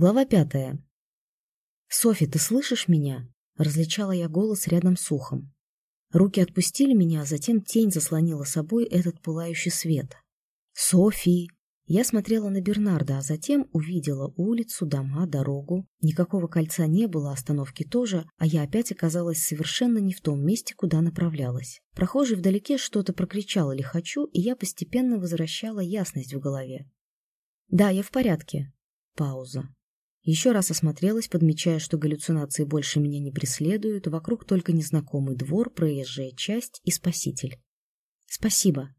Глава пятая. «Софи, ты слышишь меня?» — различала я голос рядом с ухом. Руки отпустили меня, а затем тень заслонила собой этот пылающий свет. «Софи!» Я смотрела на Бернарда, а затем увидела улицу, дома, дорогу. Никакого кольца не было, остановки тоже, а я опять оказалась совершенно не в том месте, куда направлялась. Прохожий вдалеке что-то прокричал или «хочу», и я постепенно возвращала ясность в голове. «Да, я в порядке». Пауза. Еще раз осмотрелась, подмечая, что галлюцинации больше меня не преследуют, вокруг только незнакомый двор, проезжая часть и спаситель. «Спасибо»,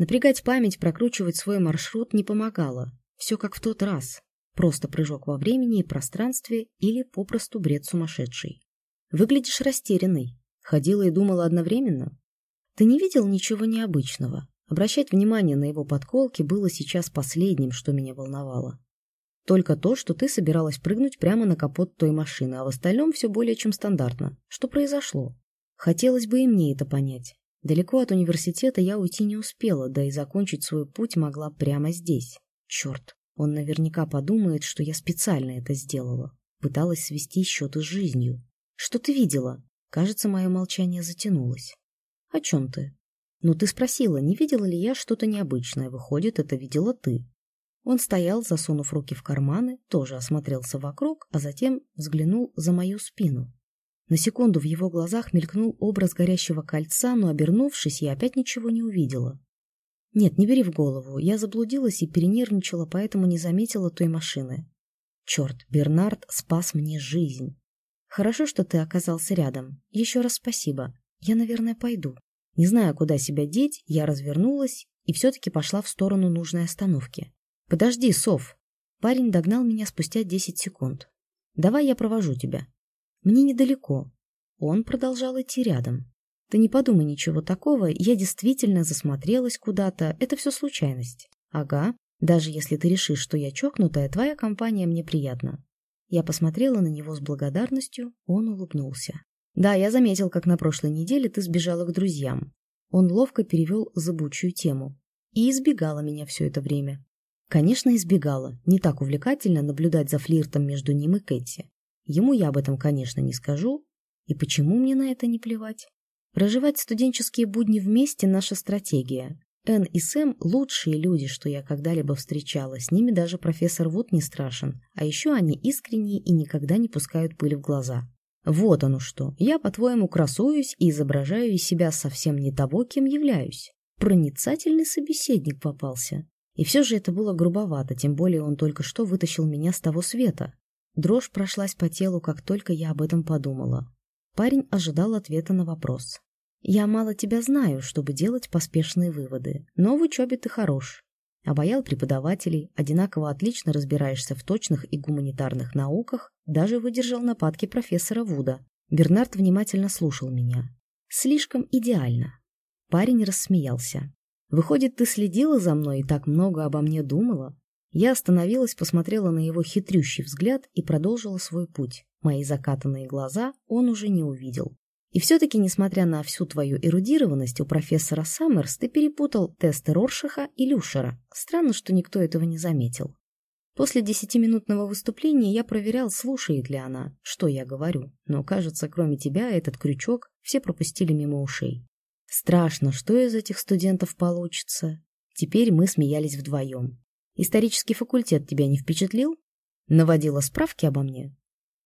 Напрягать память, прокручивать свой маршрут не помогало. Все как в тот раз. Просто прыжок во времени и пространстве или попросту бред сумасшедший. Выглядишь растерянный. Ходила и думала одновременно. Ты не видел ничего необычного. Обращать внимание на его подколки было сейчас последним, что меня волновало. Только то, что ты собиралась прыгнуть прямо на капот той машины, а в остальном все более чем стандартно. Что произошло? Хотелось бы и мне это понять. Далеко от университета я уйти не успела, да и закончить свой путь могла прямо здесь. Черт, он наверняка подумает, что я специально это сделала. Пыталась свести счеты с жизнью. Что ты видела? Кажется, мое молчание затянулось. О чем ты? Ну, ты спросила, не видела ли я что-то необычное. Выходит, это видела ты. Он стоял, засунув руки в карманы, тоже осмотрелся вокруг, а затем взглянул за мою спину. На секунду в его глазах мелькнул образ горящего кольца, но, обернувшись, я опять ничего не увидела. Нет, не бери в голову, я заблудилась и перенервничала, поэтому не заметила той машины. Черт, Бернард спас мне жизнь. Хорошо, что ты оказался рядом. Еще раз спасибо. Я, наверное, пойду. Не зная, куда себя деть, я развернулась и все-таки пошла в сторону нужной остановки. «Подожди, Сов!» Парень догнал меня спустя десять секунд. «Давай я провожу тебя». Мне недалеко. Он продолжал идти рядом. Ты не подумай ничего такого, я действительно засмотрелась куда-то, это все случайность. Ага, даже если ты решишь, что я чокнутая, твоя компания мне приятна. Я посмотрела на него с благодарностью, он улыбнулся. Да, я заметил, как на прошлой неделе ты сбежала к друзьям. Он ловко перевел забучую тему. И избегала меня все это время. Конечно, избегала. Не так увлекательно наблюдать за флиртом между ним и Кэти. Ему я об этом, конечно, не скажу. И почему мне на это не плевать? Проживать студенческие будни вместе – наша стратегия. Энн и Сэм – лучшие люди, что я когда-либо встречала. С ними даже профессор Вуд не страшен. А еще они искренние и никогда не пускают пыль в глаза. Вот оно что. Я, по-твоему, красуюсь и изображаю из себя совсем не того, кем являюсь. Проницательный собеседник попался. И все же это было грубовато, тем более он только что вытащил меня с того света. Дрожь прошлась по телу, как только я об этом подумала. Парень ожидал ответа на вопрос. «Я мало тебя знаю, чтобы делать поспешные выводы, но в учебе ты хорош. Обаял преподавателей, одинаково отлично разбираешься в точных и гуманитарных науках, даже выдержал нападки профессора Вуда. Бернард внимательно слушал меня. Слишком идеально. Парень рассмеялся. Выходит, ты следила за мной и так много обо мне думала? Я остановилась, посмотрела на его хитрющий взгляд и продолжила свой путь. Мои закатанные глаза он уже не увидел. И все-таки, несмотря на всю твою эрудированность, у профессора Саммерс ты перепутал тесты Роршаха и Люшера. Странно, что никто этого не заметил. После десятиминутного выступления я проверял, слушает ли она, что я говорю. Но, кажется, кроме тебя, этот крючок все пропустили мимо ушей. Страшно, что из этих студентов получится. Теперь мы смеялись вдвоем. Исторический факультет тебя не впечатлил? Наводила справки обо мне?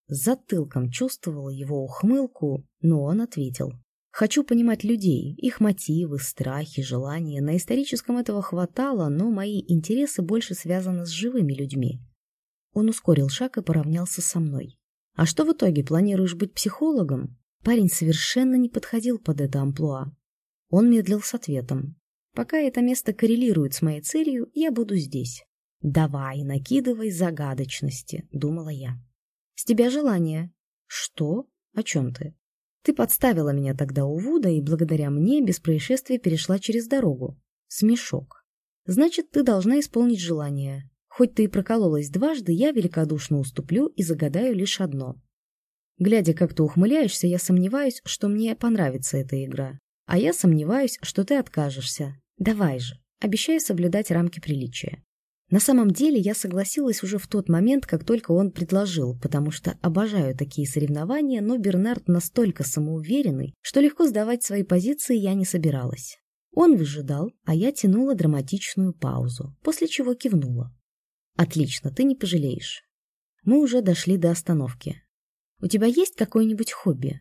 Затылком чувствовала его ухмылку, но он ответил. Хочу понимать людей, их мотивы, страхи, желания. На историческом этого хватало, но мои интересы больше связаны с живыми людьми. Он ускорил шаг и поравнялся со мной. А что в итоге, планируешь быть психологом? Парень совершенно не подходил под это амплуа. Он медлил с ответом. Пока это место коррелирует с моей целью, я буду здесь. Давай, накидывай загадочности, думала я. С тебя желание. Что? О чем ты? Ты подставила меня тогда у Вуда и благодаря мне без происшествия перешла через дорогу. Смешок. Значит, ты должна исполнить желание. Хоть ты и прокололась дважды, я великодушно уступлю и загадаю лишь одно. Глядя, как ты ухмыляешься, я сомневаюсь, что мне понравится эта игра. А я сомневаюсь, что ты откажешься. Давай же, обещаю соблюдать рамки приличия. На самом деле я согласилась уже в тот момент, как только он предложил, потому что обожаю такие соревнования, но Бернард настолько самоуверенный, что легко сдавать свои позиции я не собиралась. Он выжидал, а я тянула драматичную паузу, после чего кивнула. «Отлично, ты не пожалеешь». Мы уже дошли до остановки. «У тебя есть какое-нибудь хобби?»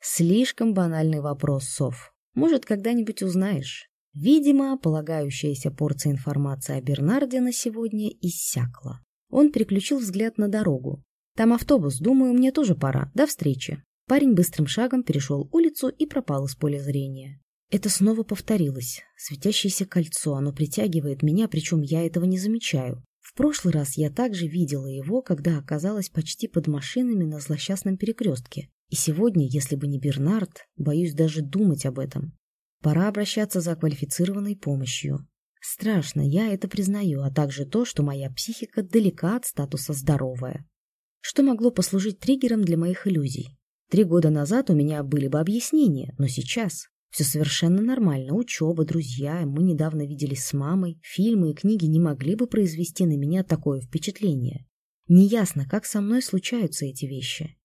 Слишком банальный вопрос, Сов. Может, когда-нибудь узнаешь. Видимо, полагающаяся порция информации о Бернарде на сегодня иссякла. Он переключил взгляд на дорогу. «Там автобус, думаю, мне тоже пора. До встречи». Парень быстрым шагом перешел улицу и пропал из поля зрения. Это снова повторилось. Светящееся кольцо, оно притягивает меня, причем я этого не замечаю. В прошлый раз я также видела его, когда оказалась почти под машинами на злосчастном перекрестке. И сегодня, если бы не Бернард, боюсь даже думать об этом. Пора обращаться за квалифицированной помощью. Страшно, я это признаю, а также то, что моя психика далека от статуса «здоровая». Что могло послужить триггером для моих иллюзий? Три года назад у меня были бы объяснения, но сейчас все совершенно нормально. Учеба, друзья, мы недавно виделись с мамой. Фильмы и книги не могли бы произвести на меня такое впечатление. Неясно, как со мной случаются эти вещи.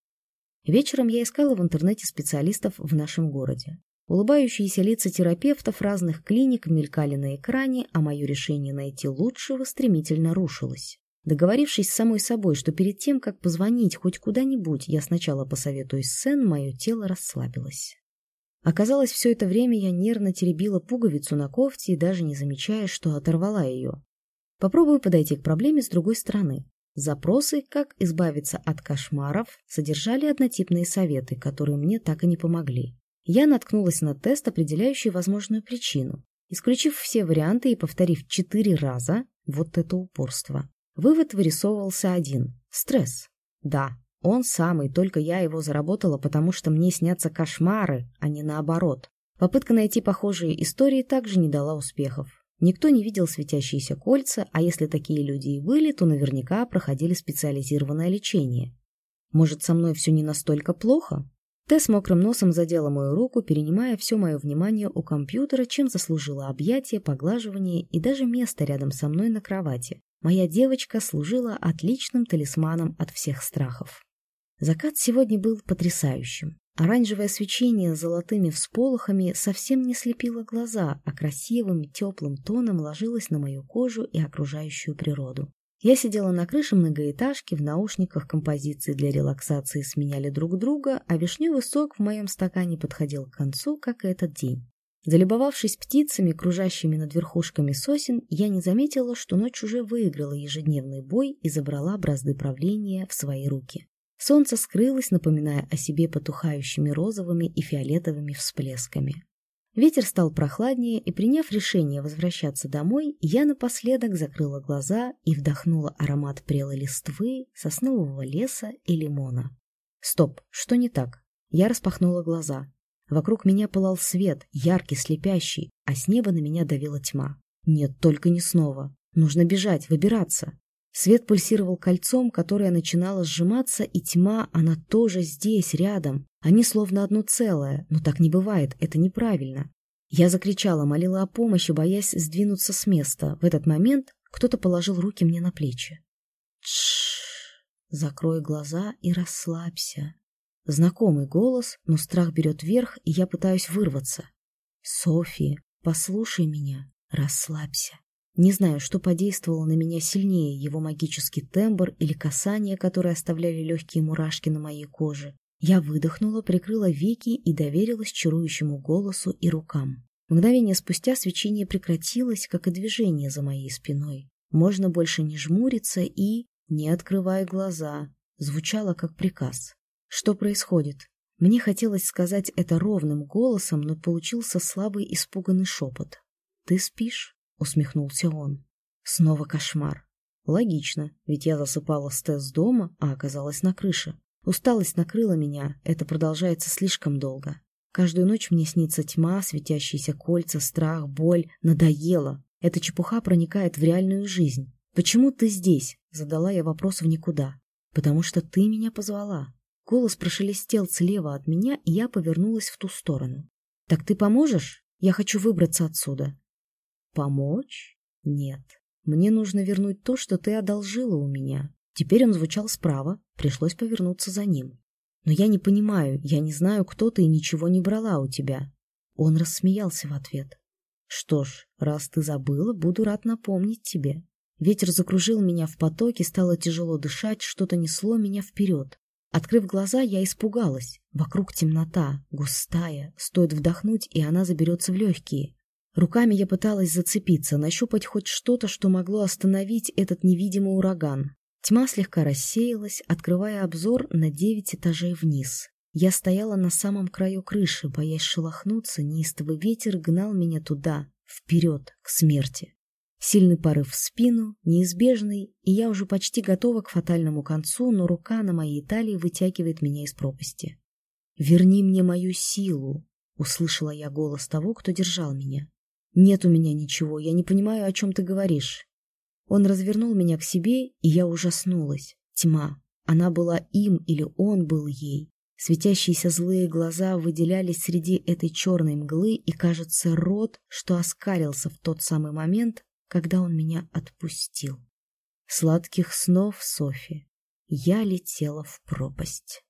Вечером я искала в интернете специалистов в нашем городе. Улыбающиеся лица терапевтов разных клиник мелькали на экране, а мое решение найти лучшего стремительно рушилось. Договорившись с самой собой, что перед тем, как позвонить хоть куда-нибудь, я сначала посоветуюсь с Сен, мое тело расслабилось. Оказалось, все это время я нервно теребила пуговицу на кофте и даже не замечая, что оторвала ее. Попробую подойти к проблеме с другой стороны. Запросы «Как избавиться от кошмаров» содержали однотипные советы, которые мне так и не помогли я наткнулась на тест, определяющий возможную причину. Исключив все варианты и повторив четыре раза, вот это упорство. Вывод вырисовывался один – стресс. Да, он самый, только я его заработала, потому что мне снятся кошмары, а не наоборот. Попытка найти похожие истории также не дала успехов. Никто не видел светящиеся кольца, а если такие люди и были, то наверняка проходили специализированное лечение. Может, со мной все не настолько плохо? Тесс мокрым носом задела мою руку, перенимая все мое внимание у компьютера, чем заслужила объятие, поглаживание и даже место рядом со мной на кровати. Моя девочка служила отличным талисманом от всех страхов. Закат сегодня был потрясающим. Оранжевое свечение с золотыми всполохами совсем не слепило глаза, а красивым теплым тоном ложилось на мою кожу и окружающую природу. Я сидела на крыше многоэтажки, в наушниках композиции для релаксации сменяли друг друга, а вишневый сок в моем стакане подходил к концу, как и этот день. Залюбовавшись птицами, кружащими над верхушками сосен, я не заметила, что ночь уже выиграла ежедневный бой и забрала бразды правления в свои руки. Солнце скрылось, напоминая о себе потухающими розовыми и фиолетовыми всплесками. Ветер стал прохладнее, и, приняв решение возвращаться домой, я напоследок закрыла глаза и вдохнула аромат прелой листвы, соснового леса и лимона. Стоп, что не так? Я распахнула глаза. Вокруг меня пылал свет, яркий, слепящий, а с неба на меня давила тьма. Нет, только не снова. Нужно бежать, выбираться. Свет пульсировал кольцом, которое начинало сжиматься, и тьма, она тоже здесь, рядом. Они словно одно целое, но так не бывает, это неправильно. Я закричала, молила о помощи, боясь сдвинуться с места. В этот момент кто-то положил руки мне на плечи. Тш, закрой глаза и расслабься. Знакомый голос, но страх берет верх, и я пытаюсь вырваться. Софи, послушай меня, расслабься. Не знаю, что подействовало на меня сильнее, его магический тембр или касание, которые оставляли легкие мурашки на моей коже. Я выдохнула, прикрыла веки и доверилась чарующему голосу и рукам. Мгновение спустя свечение прекратилось, как и движение за моей спиной. Можно больше не жмуриться и, не открывая глаза, звучало как приказ. Что происходит? Мне хотелось сказать это ровным голосом, но получился слабый испуганный шепот. «Ты спишь?» Усмехнулся он. Снова кошмар. Логично, ведь я засыпала с дома, а оказалась на крыше. Усталость накрыла меня, это продолжается слишком долго. Каждую ночь мне снится тьма, светящиеся кольца, страх, боль. Надоело. Эта чепуха проникает в реальную жизнь. «Почему ты здесь?» — задала я вопрос в никуда. «Потому что ты меня позвала». Голос прошелестел слева от меня, и я повернулась в ту сторону. «Так ты поможешь? Я хочу выбраться отсюда». Помочь? Нет. Мне нужно вернуть то, что ты одолжила у меня. Теперь он звучал справа, пришлось повернуться за ним. Но я не понимаю, я не знаю, кто ты и ничего не брала у тебя. Он рассмеялся в ответ. Что ж, раз ты забыла, буду рад напомнить тебе. Ветер закружил меня в потоке, стало тяжело дышать, что-то несло меня вперед. Открыв глаза, я испугалась. Вокруг темнота, густая, стоит вдохнуть, и она заберется в легкие. Руками я пыталась зацепиться, нащупать хоть что-то, что могло остановить этот невидимый ураган. Тьма слегка рассеялась, открывая обзор на девять этажей вниз. Я стояла на самом краю крыши, боясь шелохнуться, неистовый ветер гнал меня туда, вперед, к смерти. Сильный порыв в спину, неизбежный, и я уже почти готова к фатальному концу, но рука на моей талии вытягивает меня из пропасти. «Верни мне мою силу!» — услышала я голос того, кто держал меня. «Нет у меня ничего, я не понимаю, о чем ты говоришь». Он развернул меня к себе, и я ужаснулась. Тьма. Она была им или он был ей. Светящиеся злые глаза выделялись среди этой черной мглы, и, кажется, рот, что оскалился в тот самый момент, когда он меня отпустил. Сладких снов, Софи. Я летела в пропасть.